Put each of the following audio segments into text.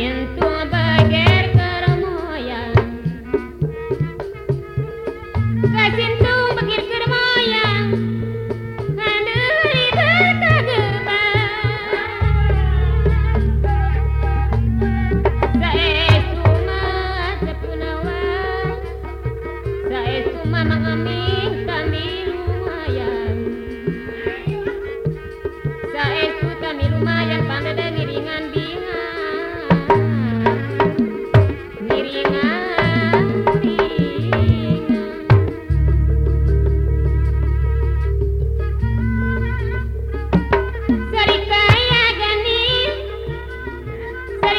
you.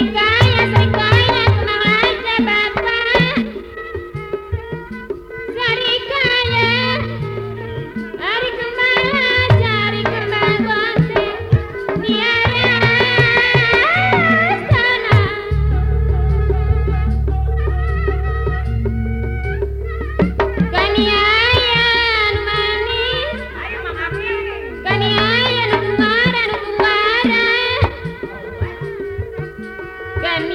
Bye. Can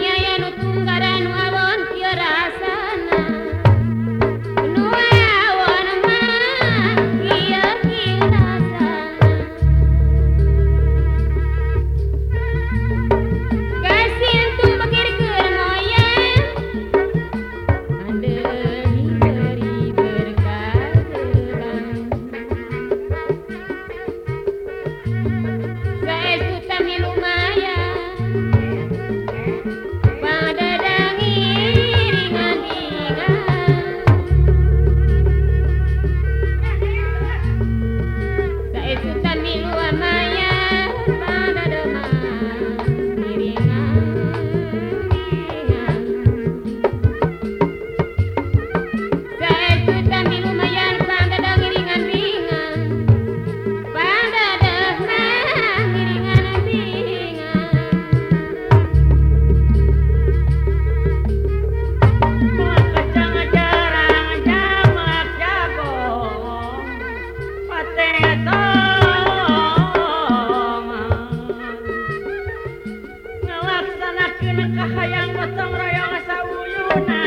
6 ahayan bottomong royong sabu Yuna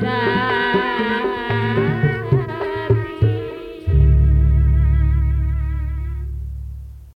that